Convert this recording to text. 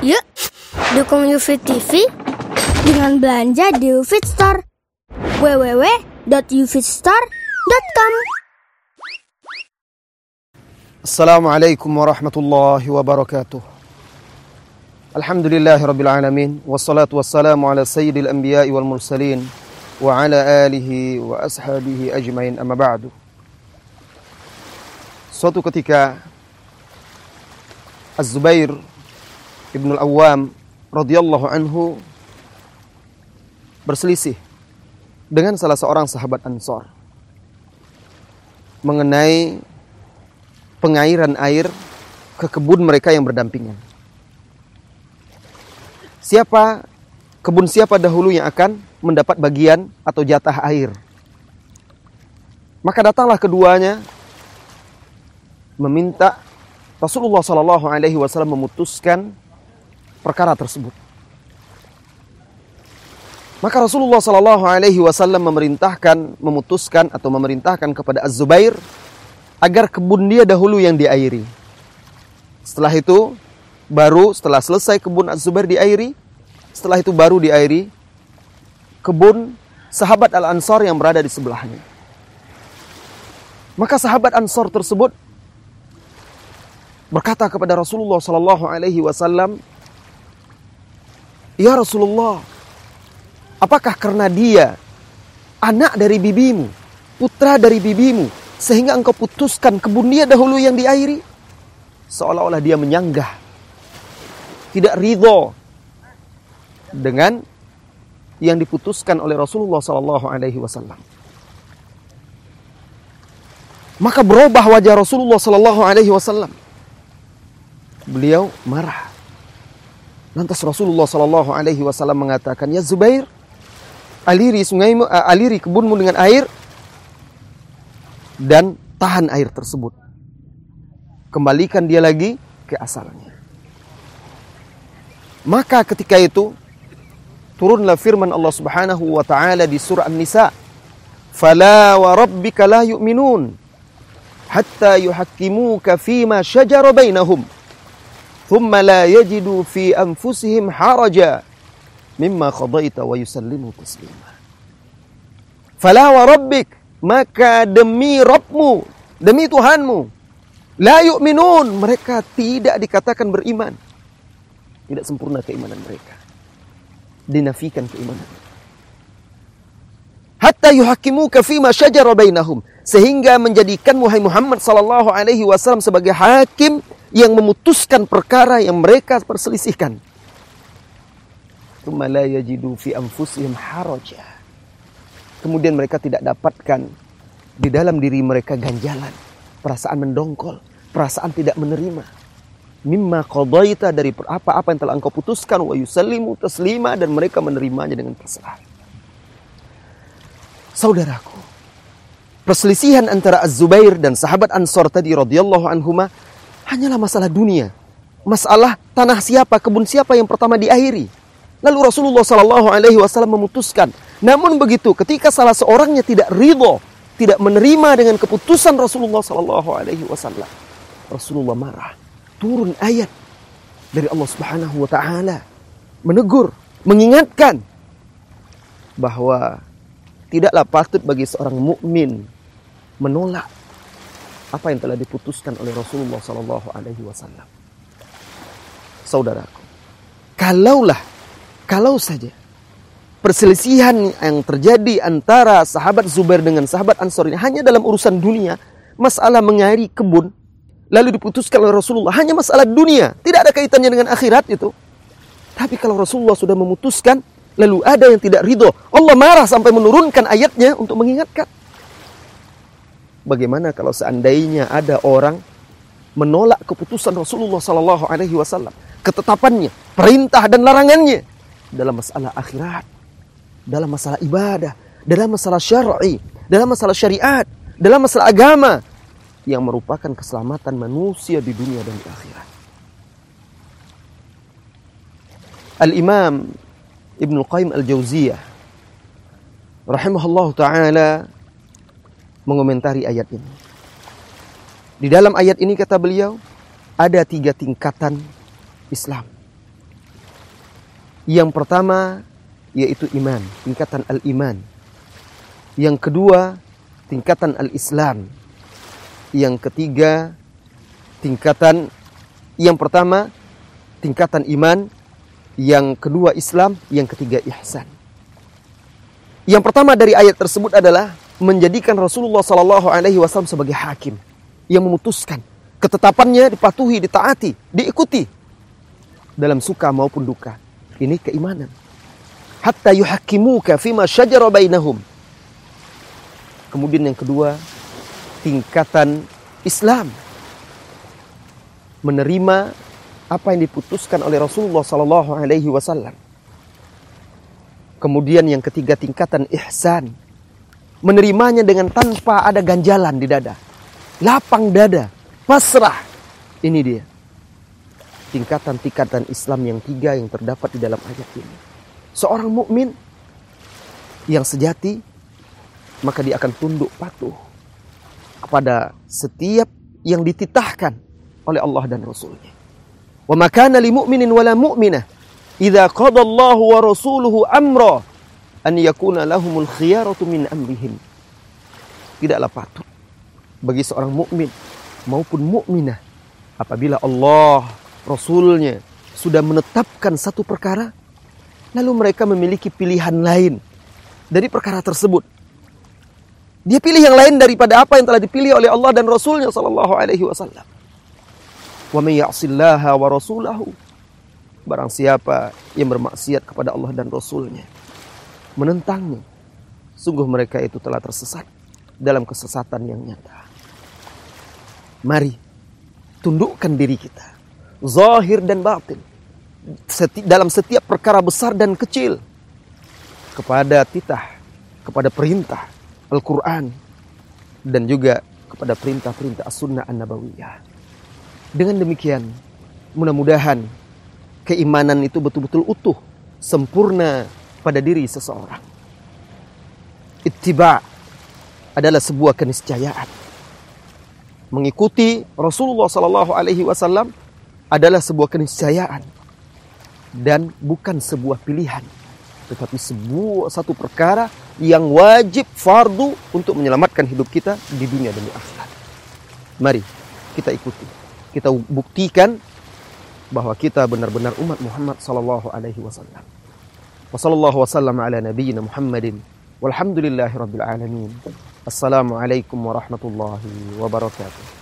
Yuk, dukung UFIT TV dengan belanja di UFIT Store. www.ufitstore.com Assalamualaikum warahmatullahi wabarakatuh. Alhamdulillahi rabbil alamin wassalatu wassalamu ala sayyidil anbiya'i wal mursalin wa ala alihi wa ashabihi ajmain amma ba'du. Suatu ketika Az-Zubair Ibn Al-Awwam radhiyallahu anhu berselisih dengan salah seorang sahabat Ansor mengenai pengairan air ke kebun mereka yang berdampingan. Siapa kebun siapa dahulu yang akan mendapat bagian atau jatah air? Maka datanglah keduanya meminta Rasulullah Shallallahu Alaihi Wasallam memutuskan perkara tersebut. Maka Rasulullah Shallallahu Alaihi Wasallam memerintahkan, memutuskan atau memerintahkan kepada Az Zubair agar kebun dia dahulu yang diairi. Setelah itu, baru setelah selesai kebun Az Zubair diairi, setelah itu baru diairi kebun sahabat Al Ansor yang berada di sebelahnya. Maka sahabat Ansor tersebut berkata kepada Rasulullah sallallahu alaihi wasallam, "Ya Rasulullah, apakah karena dia anak dari bibimu, putra dari bibimu, sehingga engkau putuskan kebun dia dahulu yang diairi?" Seolah-olah dia menyanggah, tidak ridho dengan yang diputuskan oleh Rasulullah sallallahu alaihi wasallam. Maka berubah wajah Rasulullah sallallahu alaihi wasallam beliau marah. Lantas Rasulullah Shallallahu Alaihi Wasallam mengatakan, ya Zubair, aliri sungaimu, uh, aliri kebunmu dengan air dan tahan air tersebut. Kembalikan dia lagi ke asalnya. Maka ketika itu turunlah firman Allah Subhanahu wa taala di surah An-Nisa, "Fala wa rabbika la yu'minun hatta yuhakkimuka fima shajara bainahum." ثم لا يجدوا في أنفسهم حرجا مما qadaita ويسلموا تسليما فلا وربك ما rabbik maka demi Rabbmu, لا Tuhanmu, la yu'minun, mereka tidak dikatakan beriman. Tidak sempurna keimanan mereka. Dinafikan keimanan. Hatta yuhakimuka fima syajara bainahum, sehingga menjadikan Muhammad sallallahu alaihi wasallam sebagai hakim yang memutuskan perkara yang mereka perselisihkan. Kemudian mereka tidak dapatkan di dalam diri mereka ganjalan, perasaan mendongkol, perasaan tidak menerima. Mimma qadaita dari apa-apa yang telah engkau putuskan wa yusallimu taslima dan mereka menerimanya dengan pasrah. Saudaraku, perselisihan antara Az-Zubair dan sahabat Ansor tadi radhiyallahu anhuma hanyalah masalah dunia. Masalah tanah siapa, kebun siapa yang pertama diakhiri. Lalu Rasulullah Shallallahu Alaihi Wasallam memutuskan. Namun begitu, ketika salah seorangnya tidak ridho, tidak menerima dengan keputusan Rasulullah Shallallahu Alaihi Wasallam, Rasulullah marah. Turun ayat dari Allah Subhanahu Wa Taala menegur, mengingatkan bahwa tidaklah patut bagi seorang mukmin menolak apa yang telah diputuskan oleh Rasulullah Sallallahu Alaihi Wasallam. Saudaraku, kalaulah, kalau saja perselisihan yang terjadi antara sahabat Zubair dengan sahabat Ansor ini hanya dalam urusan dunia, masalah mengairi kebun, lalu diputuskan oleh Rasulullah hanya masalah dunia, tidak ada kaitannya dengan akhirat itu. Tapi kalau Rasulullah sudah memutuskan, lalu ada yang tidak ridho, Allah marah sampai menurunkan ayatnya untuk mengingatkan. Bagaimana kalau seandainya ada orang menolak keputusan Rasulullah Sallallahu Alaihi Wasallam, ketetapannya, perintah dan larangannya dalam masalah akhirat, dalam masalah ibadah, dalam masalah syar'i, dalam masalah syariat, dalam masalah agama yang merupakan keselamatan manusia di dunia dan di akhirat. Al-Imam Ibn Qayyim Al-Jauziyah rahimahullah taala mengomentari ayat ini. Di dalam ayat ini kata beliau, ada tiga tingkatan Islam. Yang pertama yaitu iman, tingkatan al-iman. Yang kedua, tingkatan al-Islam. Yang ketiga, tingkatan yang pertama tingkatan iman, yang kedua Islam, yang ketiga ihsan. Yang pertama dari ayat tersebut adalah menjadikan Rasulullah Sallallahu Alaihi Wasallam sebagai hakim yang memutuskan ketetapannya dipatuhi, ditaati, diikuti dalam suka maupun duka. Ini keimanan. Hatta yuhakimuka fima syajara bainahum. Kemudian yang kedua, tingkatan Islam. Menerima apa yang diputuskan oleh Rasulullah Sallallahu Alaihi Wasallam. Kemudian yang ketiga tingkatan ihsan. Menerimanya dengan tanpa ada ganjalan di dada. Lapang dada, pasrah. Ini dia tingkatan-tingkatan Islam yang tiga yang terdapat di dalam ayat ini. Seorang mukmin yang sejati maka dia akan tunduk patuh kepada setiap yang dititahkan oleh Allah dan Rasulnya. Wa makana li mu'minin wala wa an yakuna lahumul khiyaratu min amrihim. Tidaklah patut bagi seorang mukmin maupun mukminah apabila Allah Rasulnya sudah menetapkan satu perkara, lalu mereka memiliki pilihan lain dari perkara tersebut. Dia pilih yang lain daripada apa yang telah dipilih oleh Allah dan Rasulnya Sallallahu Alaihi Wasallam. Wa may ya'sillaha wa rasulahu. Barang siapa yang bermaksiat kepada Allah dan Rasulnya. Menentangnya. Sungguh mereka itu telah tersesat dalam kesesatan yang nyata. Mari tundukkan diri kita zahir dan batin Seti dalam setiap perkara besar dan kecil kepada titah, kepada perintah Al-Quran dan juga kepada perintah-perintah As-Sunnah An-Nabawiyah. Dengan demikian, mudah-mudahan keimanan itu betul-betul utuh, sempurna pada diri seseorang. Ittiba adalah sebuah keniscayaan. Mengikuti Rasulullah Sallallahu Alaihi Wasallam adalah sebuah keniscayaan dan bukan sebuah pilihan tetapi sebuah satu perkara yang wajib fardu untuk menyelamatkan hidup kita di dunia di akhirat. Mari kita ikuti. Kita buktikan bahwa kita benar-benar umat Muhammad sallallahu alaihi wasallam. Wassallallahu wasallam ala nabiyyina Muhammadin walhamdulillahi rabbil alamin. Assalamualaikum warahmatullahi wabarakatuh.